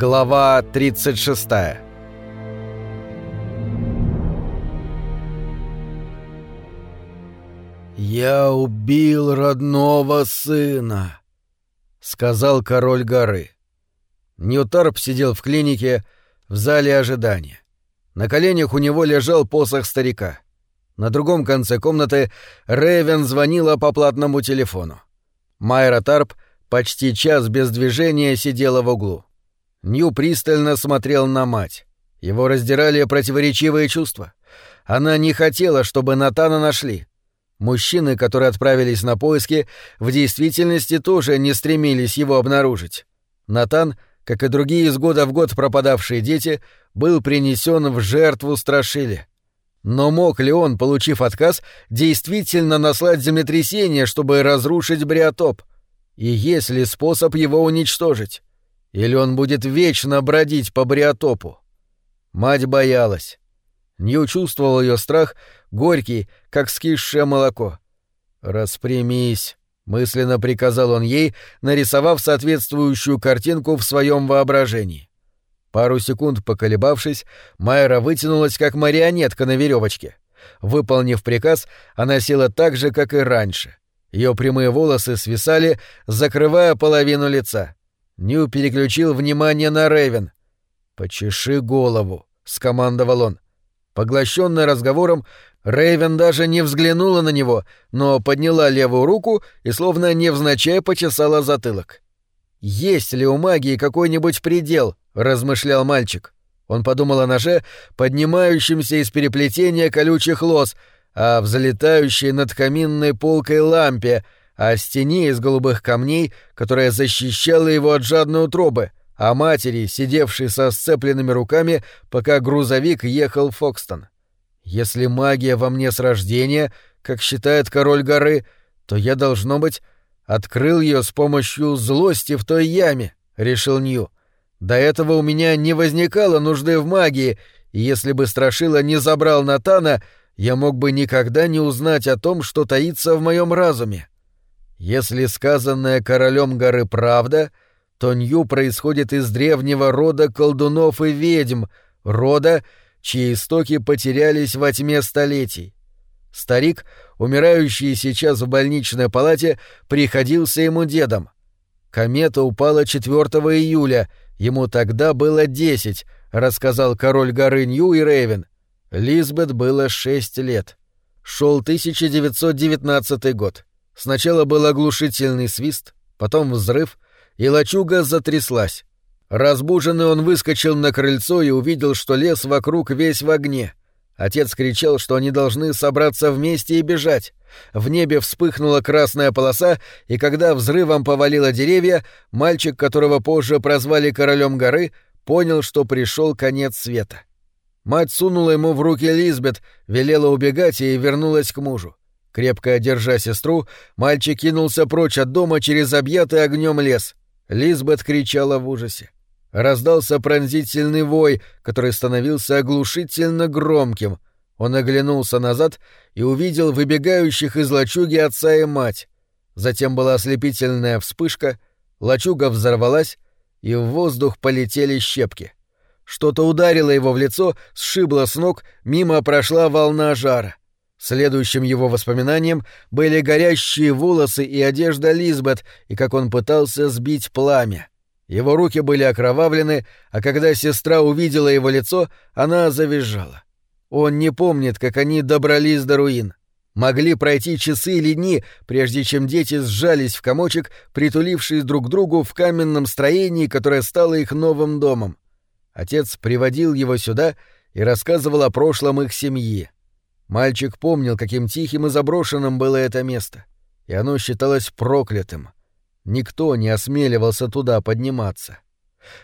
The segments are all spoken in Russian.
Глава 36 «Я убил родного сына», — сказал король горы. Ньютарп сидел в клинике в зале ожидания. На коленях у него лежал посох старика. На другом конце комнаты Рэйвен звонила по платному телефону. Майра Тарп почти час без движения сидела в углу. Нью пристально смотрел на мать. Его раздирали противоречивые чувства. Она не хотела, чтобы Натана нашли. Мужчины, которые отправились на поиски, в действительности тоже не стремились его обнаружить. Натан, как и другие из года в год пропадавшие дети, был принесен в жертву страшили. Но мог ли он, получив отказ, действительно наслать землетрясение, чтобы разрушить Бриотоп? И есть ли способ его уничтожить? Или он будет вечно бродить по Бриотопу? Мать боялась. Нью чувствовал ее страх, горький, как скисшее молоко. «Распрямись», — мысленно приказал он ей, нарисовав соответствующую картинку в своем воображении. Пару секунд поколебавшись, Майра вытянулась, как марионетка на веревочке. Выполнив приказ, она села так же, как и раньше. Ее прямые волосы свисали, закрывая половину лица. Нью переключил внимание на Рэйвен. «Почеши голову», — скомандовал он. Поглощенная разговором, Рэйвен даже не взглянула на него, но подняла левую руку и словно невзначай почесала затылок. «Есть ли у магии какой-нибудь предел?» — размышлял мальчик. Он подумал о ноже, поднимающемся из переплетения колючих лос, о взлетающей над каминной полкой лампе — о стене из голубых камней, которая защищала его от жадной утробы, о матери, сидевшей со сцепленными руками, пока грузовик ехал в Фокстон. Если магия во мне с рождения, как считает король горы, то я, должно быть, открыл ее с помощью злости в той яме, — решил Нью. До этого у меня не возникало нужды в магии, и если бы Страшила не забрал Натана, я мог бы никогда не узнать о том, что таится в моем разуме. Если сказанное королем горы правда, то Нью происходит из древнего рода колдунов и ведьм, рода, чьи истоки потерялись во тьме столетий. Старик, умирающий сейчас в больничной палате, приходился ему дедом. Комета упала 4 июля, ему тогда было 10, рассказал король горы Нью и Рейвен. Лизбет было 6 лет. Шел 1919 год. Сначала был оглушительный свист, потом взрыв, и лачуга затряслась. Разбуженный он выскочил на крыльцо и увидел, что лес вокруг весь в огне. Отец кричал, что они должны собраться вместе и бежать. В небе вспыхнула красная полоса, и когда взрывом повалило деревья, мальчик, которого позже прозвали королем горы, понял, что пришел конец света. Мать сунула ему в руки Лизбет, велела убегать и вернулась к мужу. Крепко держа сестру, мальчик кинулся прочь от дома через объятый огнем лес. Лизбет кричала в ужасе. Раздался пронзительный вой, который становился оглушительно громким. Он оглянулся назад и увидел выбегающих из лачуги отца и мать. Затем была ослепительная вспышка, лачуга взорвалась, и в воздух полетели щепки. Что-то ударило его в лицо, сшибло с ног, мимо прошла волна жара. Следующим его воспоминанием были горящие волосы и одежда Лизбет, и как он пытался сбить пламя. Его руки были окровавлены, а когда сестра увидела его лицо, она завизжала. Он не помнит, как они добрались до руин. Могли пройти часы или дни, прежде чем дети сжались в комочек, притулившись друг к другу в каменном строении, которое стало их новым домом. Отец приводил его сюда и рассказывал о прошлом их семьи. Мальчик помнил, каким тихим и заброшенным было это место, и оно считалось проклятым. Никто не осмеливался туда подниматься.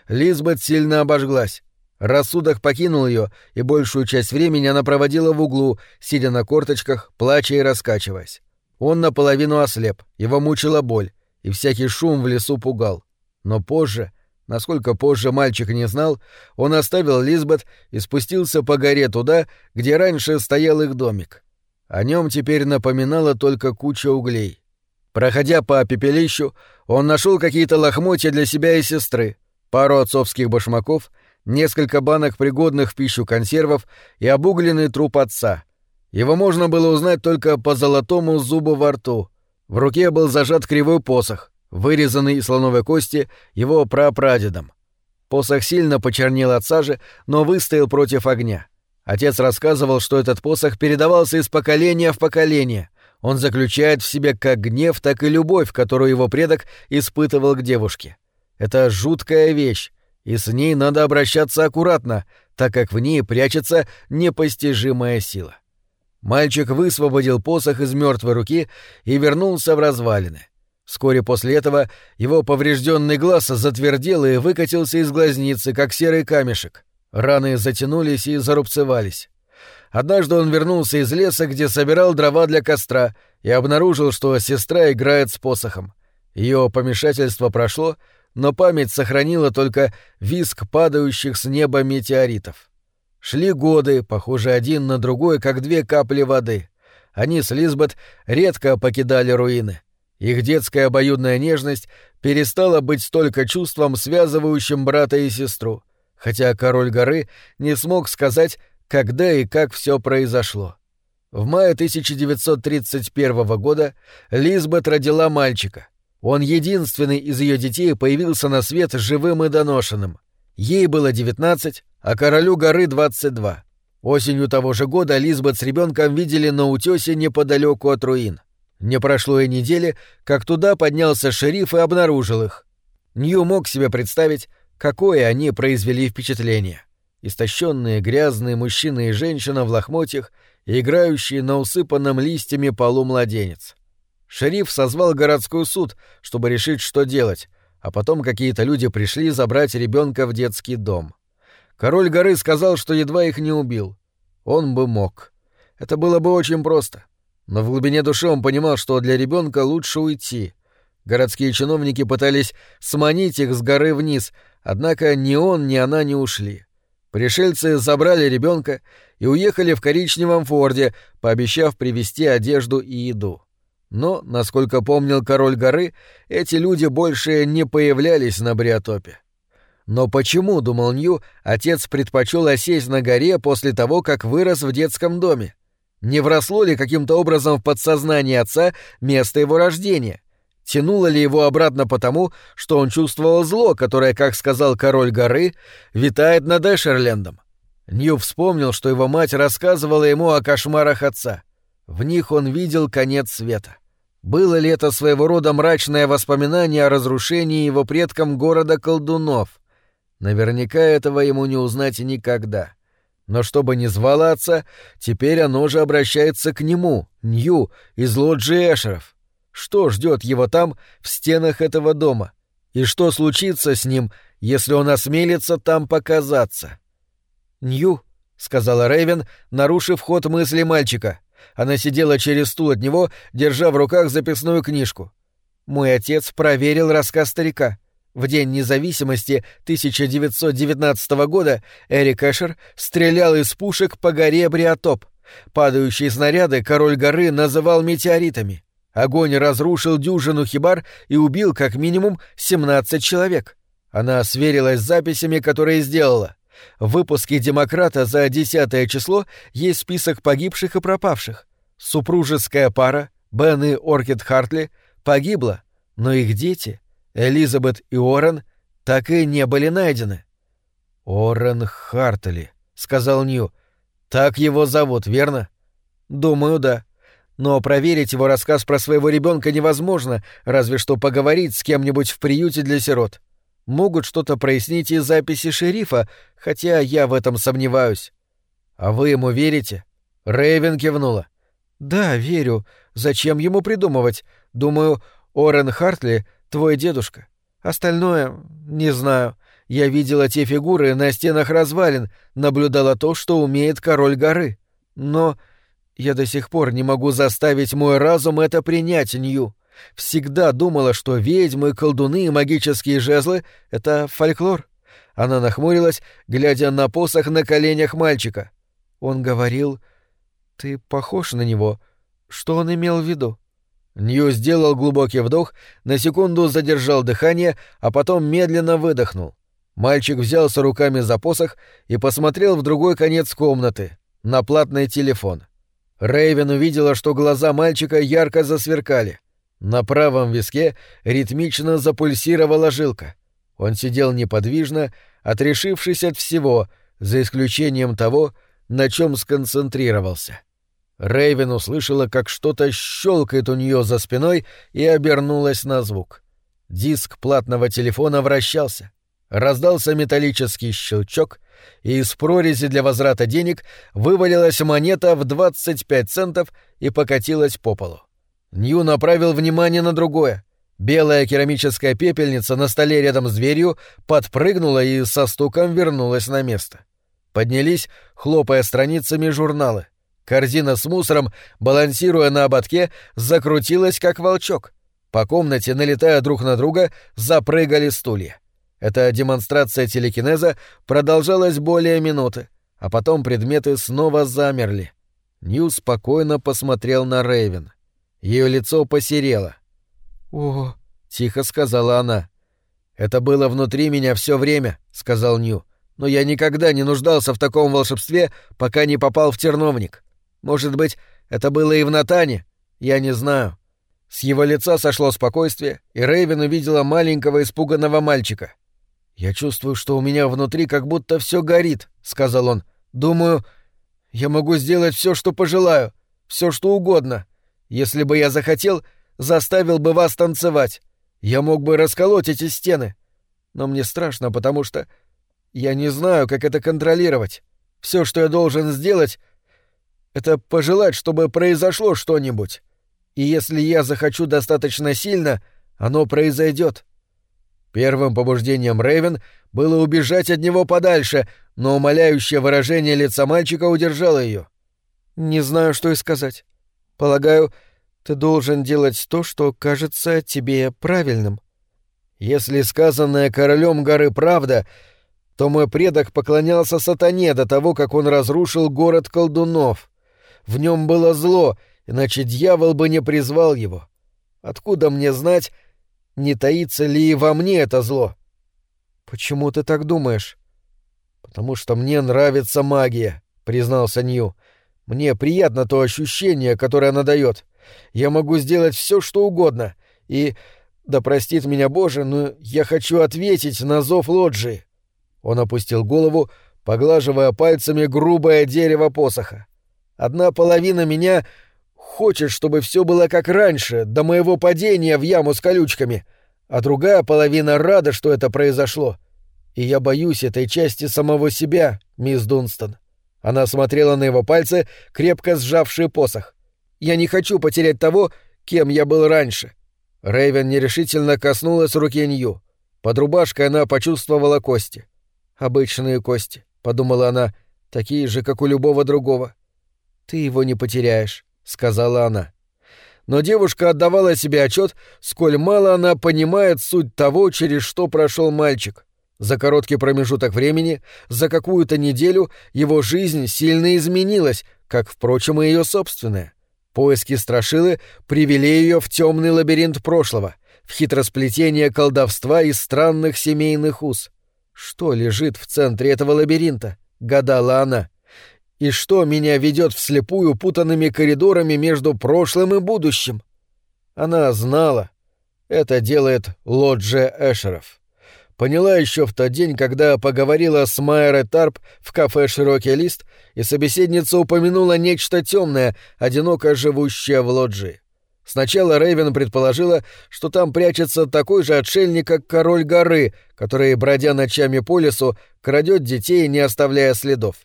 Лизбет сильно обожглась. Рассудок покинул ее, и большую часть времени она проводила в углу, сидя на корточках, плача и раскачиваясь. Он наполовину ослеп, его мучила боль, и всякий шум в лесу пугал. Но позже, Насколько позже мальчик не знал, он оставил Лизбет и спустился по горе туда, где раньше стоял их домик. О нем теперь напоминала только куча углей. Проходя по пепелищу, он нашел какие-то лохмотья для себя и сестры, пару отцовских башмаков, несколько банок пригодных в пищу консервов и обугленный труп отца. Его можно было узнать только по золотому зубу во рту. В руке был зажат кривой посох, вырезанный из слоновой кости его прапрадедом. Посох сильно почернел от сажи, но выстоял против огня. Отец рассказывал, что этот посох передавался из поколения в поколение. Он заключает в себе как гнев, так и любовь, которую его предок испытывал к девушке. Это жуткая вещь, и с ней надо обращаться аккуратно, так как в ней прячется непостижимая сила. Мальчик высвободил посох из мертвой руки и вернулся в развалины. Вскоре после этого его поврежденный глаз затвердел и выкатился из глазницы, как серый камешек. Раны затянулись и зарубцевались. Однажды он вернулся из леса, где собирал дрова для костра, и обнаружил, что сестра играет с посохом. Ее помешательство прошло, но память сохранила только виск падающих с неба метеоритов. Шли годы, похожие один на другой, как две капли воды. Они с Лизбет редко покидали руины. Их детская обоюдная нежность перестала быть столько чувством, связывающим брата и сестру — хотя король горы не смог сказать, когда и как все произошло. В мае 1931 года Лизбет родила мальчика. Он единственный из ее детей появился на свет живым и доношенным. Ей было 19, а королю горы 22. Осенью того же года Лизбет с ребенком видели на утесе неподалеку от руин. Не прошло и недели, как туда поднялся шериф и обнаружил их. Нью мог себе представить, Какое они произвели впечатление. Истощенные грязные мужчина и женщина в лохмотьях, играющие на усыпанном листьями полу младенец. Шериф созвал городской суд, чтобы решить, что делать, а потом какие-то люди пришли забрать ребенка в детский дом. Король горы сказал, что едва их не убил. Он бы мог. Это было бы очень просто. Но в глубине души он понимал, что для ребенка лучше уйти. Городские чиновники пытались сманить их с горы вниз, Однако ни он, ни она не ушли. Пришельцы забрали ребенка и уехали в коричневом форде, пообещав привезти одежду и еду. Но, насколько помнил король горы, эти люди больше не появлялись на Бриотопе. Но почему, думал Нью, отец предпочел осесть на горе после того, как вырос в детском доме? Не вросло ли каким-то образом в подсознание отца место его рождения? Тянуло ли его обратно потому, что он чувствовал зло, которое, как сказал король горы, витает над Эшерлендом? Нью вспомнил, что его мать рассказывала ему о кошмарах отца. В них он видел конец света. Было ли это своего рода мрачное воспоминание о разрушении его предкам города колдунов? Наверняка этого ему не узнать никогда. Но чтобы не звало отца, теперь оно же обращается к нему, Нью, из лоджии Эшеров. Что ждет его там, в стенах этого дома? И что случится с ним, если он осмелится там показаться? «Нью», — сказала Рэйвен, нарушив ход мысли мальчика. Она сидела через стул от него, держа в руках записную книжку. «Мой отец проверил рассказ старика. В День независимости 1919 года Эрик Эшер стрелял из пушек по горе Бриотоп. Падающие снаряды король горы называл метеоритами. Огонь разрушил дюжину хибар и убил как минимум 17 человек. Она сверилась с записями, которые сделала. В выпуске «Демократа» за 10 число есть список погибших и пропавших. Супружеская пара, Бен и Оркид Хартли, погибла, но их дети, Элизабет и Орен, так и не были найдены. «Орен Хартли», — сказал Нью. «Так его зовут, верно?» «Думаю, да но проверить его рассказ про своего ребенка невозможно, разве что поговорить с кем-нибудь в приюте для сирот. Могут что-то прояснить из записи шерифа, хотя я в этом сомневаюсь. А вы ему верите? Рэйвен кивнула. Да, верю. Зачем ему придумывать? Думаю, Орен Хартли — твой дедушка. Остальное — не знаю. Я видела те фигуры на стенах развалин, наблюдала то, что умеет король горы. Но я до сих пор не могу заставить мой разум это принять, Нью. Всегда думала, что ведьмы, колдуны и магические жезлы — это фольклор. Она нахмурилась, глядя на посох на коленях мальчика. Он говорил... «Ты похож на него. Что он имел в виду?» Нью сделал глубокий вдох, на секунду задержал дыхание, а потом медленно выдохнул. Мальчик взялся руками за посох и посмотрел в другой конец комнаты, на платный телефон. Рейвен увидела, что глаза мальчика ярко засверкали. На правом виске ритмично запульсировала жилка. Он сидел неподвижно, отрешившись от всего, за исключением того, на чем сконцентрировался. Рейвен услышала, как что-то щелкает у нее за спиной и обернулась на звук. Диск платного телефона вращался. Раздался металлический щелчок, и из прорези для возврата денег вывалилась монета в 25 центов и покатилась по полу. Нью направил внимание на другое. Белая керамическая пепельница на столе рядом с дверью подпрыгнула и со стуком вернулась на место. Поднялись, хлопая страницами журналы. Корзина с мусором, балансируя на ободке, закрутилась, как волчок. По комнате, налетая друг на друга, запрыгали стулья. Эта демонстрация телекинеза продолжалась более минуты, а потом предметы снова замерли. Нью спокойно посмотрел на Рейвен. Ее лицо посерело. «О!» — тихо сказала она. «Это было внутри меня все время», — сказал Нью. «Но я никогда не нуждался в таком волшебстве, пока не попал в терновник. Может быть, это было и в Натане? Я не знаю». С его лица сошло спокойствие, и Рейвен увидела маленького испуганного мальчика. «Я чувствую, что у меня внутри как будто все горит», — сказал он. «Думаю, я могу сделать все, что пожелаю, все, что угодно. Если бы я захотел, заставил бы вас танцевать. Я мог бы расколоть эти стены. Но мне страшно, потому что я не знаю, как это контролировать. Все, что я должен сделать, это пожелать, чтобы произошло что-нибудь. И если я захочу достаточно сильно, оно произойдет. Первым побуждением Рэйвен было убежать от него подальше, но умоляющее выражение лица мальчика удержало ее. «Не знаю, что и сказать. Полагаю, ты должен делать то, что кажется тебе правильным». Если сказанное королем горы правда, то мой предок поклонялся сатане до того, как он разрушил город колдунов. В нем было зло, иначе дьявол бы не призвал его. Откуда мне знать, не таится ли и во мне это зло? Почему ты так думаешь? Потому что мне нравится магия, признался Нью. Мне приятно то ощущение, которое она дает. Я могу сделать все, что угодно. И, да простит меня Боже, но я хочу ответить на зов Лоджии. Он опустил голову, поглаживая пальцами грубое дерево посоха. Одна половина меня Хочет, чтобы все было как раньше, до моего падения в яму с колючками, а другая половина рада, что это произошло. И я боюсь этой части самого себя, мисс Дунстон. Она смотрела на его пальцы, крепко сжавшие посох. Я не хочу потерять того, кем я был раньше. Рэйвен нерешительно коснулась руки Нью. Под рубашкой она почувствовала кости. «Обычные кости», — подумала она, — «такие же, как у любого другого. Ты его не потеряешь сказала она. Но девушка отдавала себе отчет, сколь мало она понимает суть того, через что прошел мальчик. За короткий промежуток времени, за какую-то неделю, его жизнь сильно изменилась, как, впрочем, и ее собственная. Поиски страшилы привели ее в темный лабиринт прошлого, в хитросплетение колдовства и странных семейных уз. Что лежит в центре этого лабиринта? гадала она. И что меня ведет вслепую путанными коридорами между прошлым и будущим? Она знала. Это делает Лоджи Эшеров. Поняла еще в тот день, когда поговорила с Майерой Тарп в кафе «Широкий лист», и собеседница упомянула нечто темное, одиноко живущее в Лоджи. Сначала Рейвен предположила, что там прячется такой же отшельник, как король горы, который, бродя ночами по лесу, крадет детей, не оставляя следов.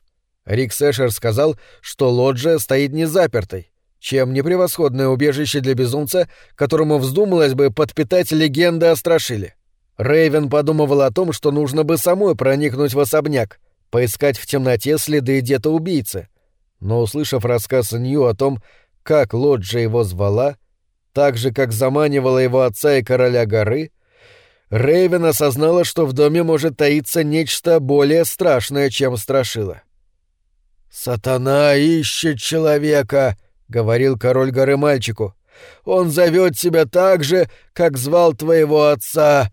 Рик Сэшер сказал, что лоджия стоит не запертой, чем не превосходное убежище для безумца, которому вздумалось бы подпитать легенды о Страшиле. Рейвен подумывал о том, что нужно бы самой проникнуть в особняк, поискать в темноте следы где-то убийцы. Но, услышав рассказ Нью о том, как лоджия его звала, так же, как заманивала его отца и короля горы, Рейвен осознала, что в доме может таиться нечто более страшное, чем Страшила. «Сатана ищет человека», — говорил король горы мальчику. «Он зовет тебя так же, как звал твоего отца.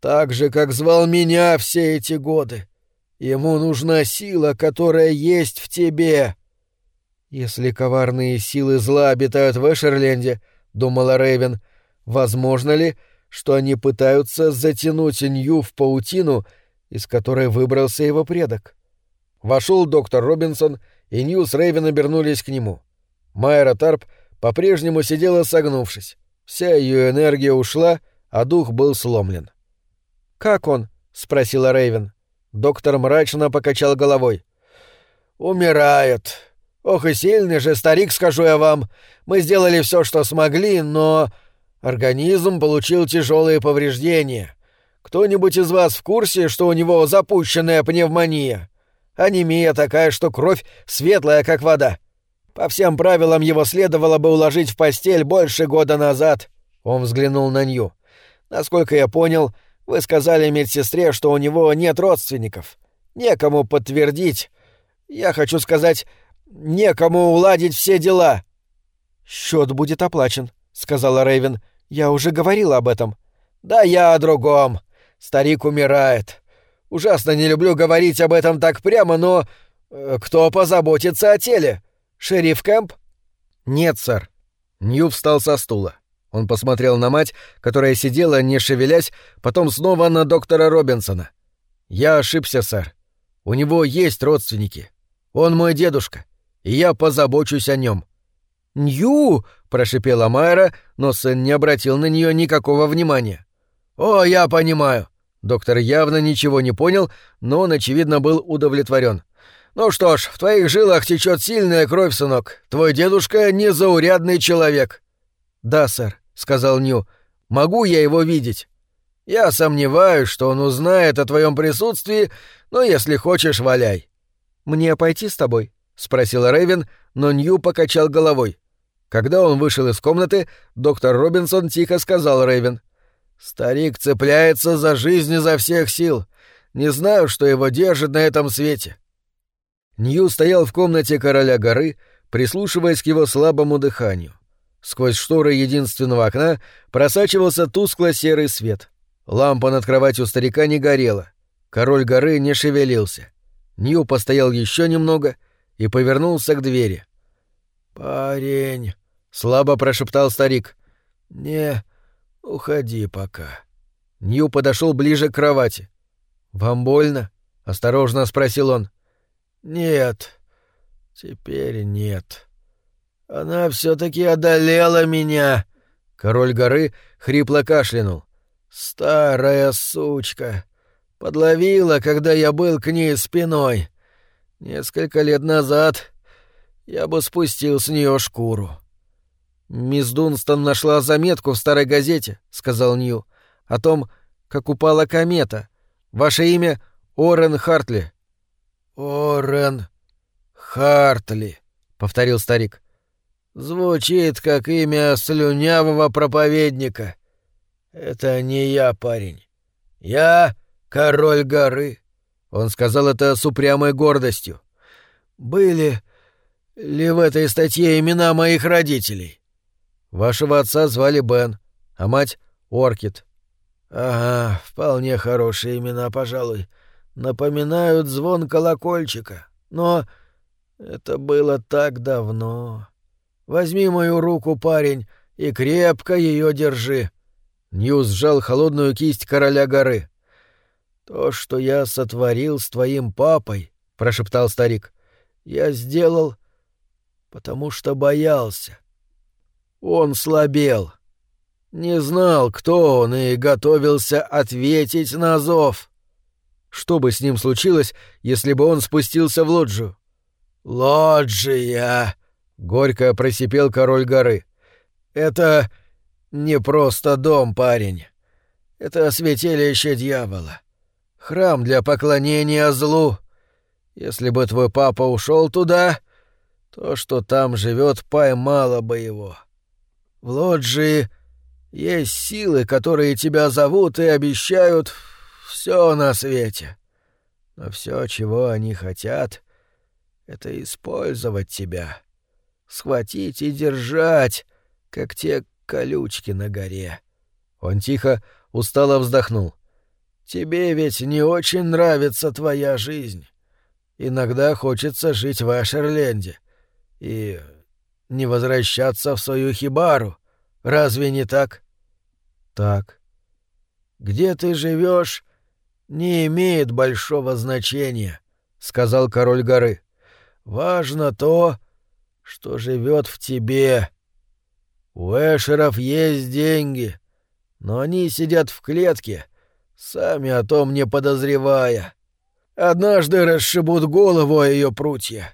Так же, как звал меня все эти годы. Ему нужна сила, которая есть в тебе. Если коварные силы зла обитают в Эшерленде, — думала Рэйвен, — возможно ли, что они пытаются затянуть Нью в паутину, из которой выбрался его предок? Вошел доктор Робинсон, и Нью с Рэйвен обернулись к нему. Майра Тарп по-прежнему сидела согнувшись. Вся ее энергия ушла, а дух был сломлен. «Как он?» — спросила Рэйвен. Доктор мрачно покачал головой. «Умирает. Ох и сильный же старик, скажу я вам. Мы сделали все, что смогли, но организм получил тяжелые повреждения. Кто-нибудь из вас в курсе, что у него запущенная пневмония? Анемия такая, что кровь светлая, как вода. По всем правилам его следовало бы уложить в постель больше года назад. Он взглянул на Нью. Насколько я понял, вы сказали медсестре, что у него нет родственников. Некому подтвердить. Я хочу сказать, некому уладить все дела. Счет будет оплачен, сказала Рейвен. Я уже говорила об этом. Да я о другом. Старик умирает. Ужасно не люблю говорить об этом так прямо, но э, кто позаботится о теле? Шериф Кэмп? Нет, сэр. Нью встал со стула. Он посмотрел на мать, которая сидела, не шевелясь, потом снова на доктора Робинсона. «Я ошибся, сэр. У него есть родственники. Он мой дедушка, и я позабочусь о нем. «Нью!» — прошипела Майра, но сын не обратил на нее никакого внимания. «О, я понимаю!» Доктор явно ничего не понял, но он, очевидно, был удовлетворен. «Ну что ж, в твоих жилах течет сильная кровь, сынок. Твой дедушка — незаурядный человек». «Да, сэр», — сказал Нью. «Могу я его видеть?» «Я сомневаюсь, что он узнает о твоем присутствии, но если хочешь, валяй». «Мне пойти с тобой?» — спросила Рэйвен, но Нью покачал головой. Когда он вышел из комнаты, доктор Робинсон тихо сказал Рэйвен. «Старик цепляется за жизнь изо всех сил. Не знаю, что его держит на этом свете». Нью стоял в комнате короля горы, прислушиваясь к его слабому дыханию. Сквозь шторы единственного окна просачивался тускло-серый свет. Лампа над кроватью старика не горела. Король горы не шевелился. Нью постоял еще немного и повернулся к двери. «Парень», — слабо прошептал старик, — «не уходи пока». Нью подошел ближе к кровати. «Вам больно?» — осторожно спросил он. «Нет, теперь нет». Она все-таки одолела меня. Король горы хрипло кашлянул. Старая сучка. Подловила, когда я был к ней спиной. Несколько лет назад я бы спустил с нее шкуру. «Мисс Дунстон нашла заметку в старой газете», — сказал Нью, — «о том, как упала комета. Ваше имя — Орен Хартли». «Орен Хартли», — повторил старик. Звучит как имя слюнявого проповедника. Это не я, парень. Я король горы. Он сказал это с упрямой гордостью. Были ли в этой статье имена моих родителей? Вашего отца звали Бен, а мать — Оркид. Ага, вполне хорошие имена, пожалуй. Напоминают звон колокольчика. Но это было так давно. Возьми мою руку, парень, и крепко ее держи. Ньюс сжал холодную кисть короля горы. То, что я сотворил с твоим папой, прошептал старик, я сделал, потому что боялся. Он слабел. Не знал, кто он, и готовился ответить на зов. Что бы с ним случилось, если бы он спустился в лоджию? «Лоджия!» Горько просипел король горы. «Это не просто дом, парень. Это святилище дьявола. Храм для поклонения злу. Если бы твой папа ушел туда, то, что там живет, поймало бы его. В лоджии есть силы, которые тебя зовут и обещают все на свете. Но все, чего они хотят, — это использовать тебя схватить и держать, как те колючки на горе. Он тихо, устало вздохнул. тебе ведь не очень нравится твоя жизнь. Иногда хочется жить в Эшерленде и не возвращаться в свою хибару. Разве не так? Так. Где ты живешь, не имеет большого значения, сказал король горы. Важно то, что живет в тебе. У Эшеров есть деньги, но они сидят в клетке, сами о том не подозревая. Однажды расшибут голову о ее прутья.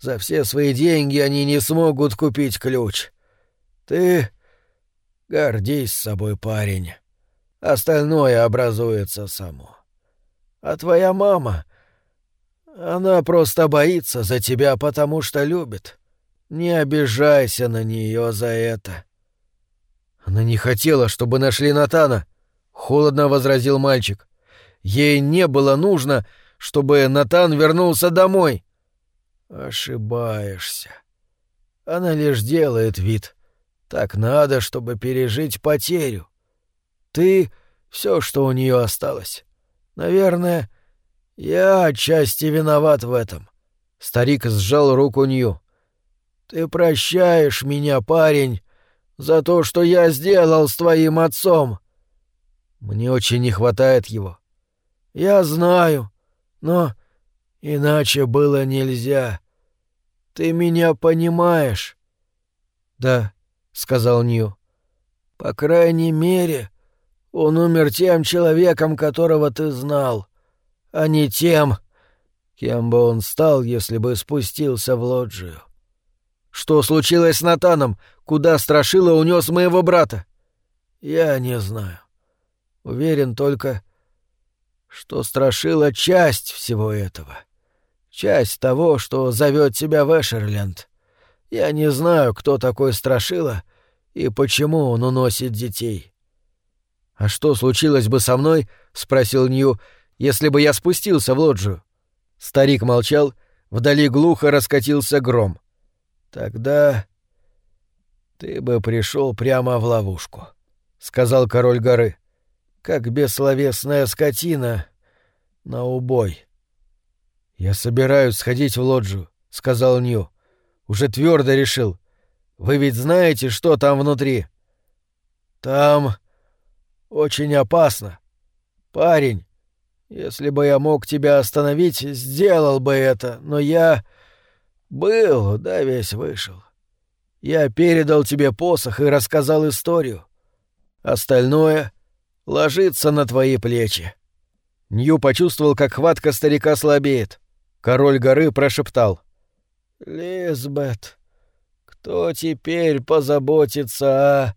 За все свои деньги они не смогут купить ключ. Ты гордись собой, парень. Остальное образуется само. А твоя мама... Она просто боится за тебя, потому что любит. Не обижайся на нее за это. Она не хотела, чтобы нашли Натана, холодно возразил мальчик. Ей не было нужно, чтобы Натан вернулся домой. Ошибаешься. Она лишь делает вид. Так надо, чтобы пережить потерю. Ты — все, что у нее осталось. Наверное, я отчасти виноват в этом. Старик сжал руку Нью. Ты прощаешь меня, парень, за то, что я сделал с твоим отцом. Мне очень не хватает его. Я знаю, но иначе было нельзя. Ты меня понимаешь? Да, сказал Нью. По крайней мере, он умер тем человеком, которого ты знал, а не тем, кем бы он стал, если бы спустился в лоджию. Что случилось с Натаном? Куда Страшила унес моего брата? Я не знаю. Уверен только, что Страшила часть всего этого. Часть того, что зовет тебя в Эшерленд. Я не знаю, кто такой Страшила и почему он уносит детей. «А что случилось бы со мной?» — спросил Нью, — «если бы я спустился в лоджию». Старик молчал, вдали глухо раскатился гром. «Тогда ты бы пришел прямо в ловушку», — сказал король горы, — «как бессловесная скотина на убой». «Я собираюсь сходить в лоджию», — сказал Нью. «Уже твердо решил. Вы ведь знаете, что там внутри?» «Там...» Очень опасно. Парень, если бы я мог тебя остановить, сделал бы это, но я... Был, да весь вышел. Я передал тебе посох и рассказал историю. Остальное ложится на твои плечи. Нью почувствовал, как хватка старика слабеет. Король горы прошептал. «Лизбет, кто теперь позаботится о...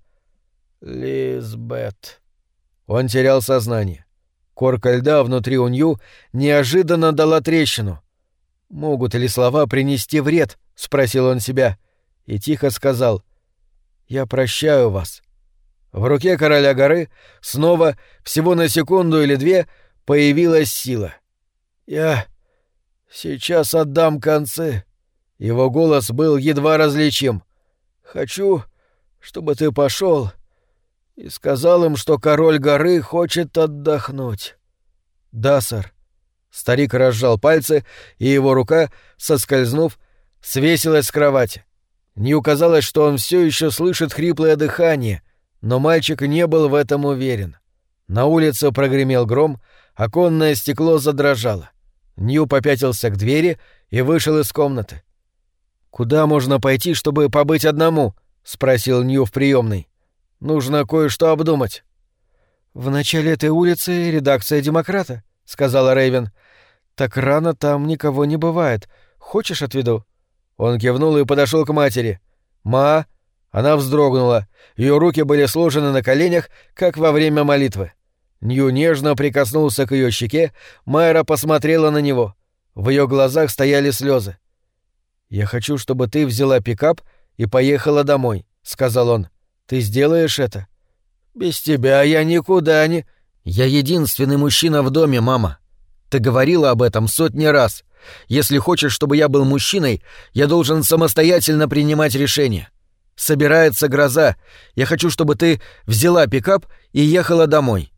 Лизбет?» Он терял сознание. Корка льда внутри у Нью неожиданно дала трещину. «Могут ли слова принести вред?» — спросил он себя. И тихо сказал. «Я прощаю вас». В руке короля горы снова, всего на секунду или две, появилась сила. «Я сейчас отдам концы». Его голос был едва различим. «Хочу, чтобы ты пошел и сказал им, что король горы хочет отдохнуть. Да, сэр. Старик разжал пальцы, и его рука, соскользнув, свесилась с кровати. Не казалось, что он все еще слышит хриплое дыхание, но мальчик не был в этом уверен. На улице прогремел гром, оконное стекло задрожало. Нью попятился к двери и вышел из комнаты. «Куда можно пойти, чтобы побыть одному?» — спросил Нью в приемной. Нужно кое-что обдумать. В начале этой улицы редакция Демократа, сказала Рейвен. Так рано там никого не бывает. Хочешь отведу? Он кивнул и подошел к матери. Ма, она вздрогнула. Ее руки были сложены на коленях, как во время молитвы. Нью нежно прикоснулся к ее щеке, Майра посмотрела на него. В ее глазах стояли слезы. «Я хочу, чтобы ты взяла пикап и поехала домой», — сказал он. Ты сделаешь это? Без тебя я никуда не... Я единственный мужчина в доме, мама. Ты говорила об этом сотни раз. Если хочешь, чтобы я был мужчиной, я должен самостоятельно принимать решения. Собирается гроза. Я хочу, чтобы ты взяла пикап и ехала домой.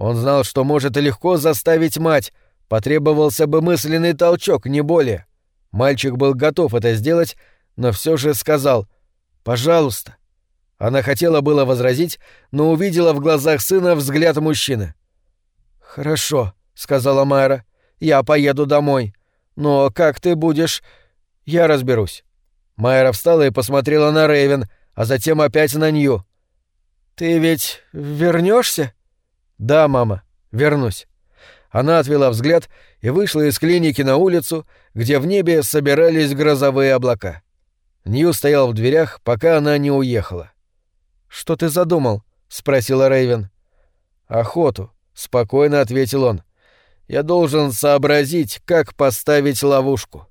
Он знал, что может легко заставить мать, потребовался бы мысленный толчок, не более. Мальчик был готов это сделать, но все же сказал «Пожалуйста». Она хотела было возразить, но увидела в глазах сына взгляд мужчины. «Хорошо», — сказала Майра, — «я поеду домой. Но как ты будешь...» «Я разберусь». Майра встала и посмотрела на Рейвен, а затем опять на Нью. «Ты ведь вернешься? «Да, мама, вернусь». Она отвела взгляд и вышла из клиники на улицу, где в небе собирались грозовые облака. Нью стоял в дверях, пока она не уехала. «Что ты задумал?» — спросила Рейвен. «Охоту», — спокойно ответил он. «Я должен сообразить, как поставить ловушку».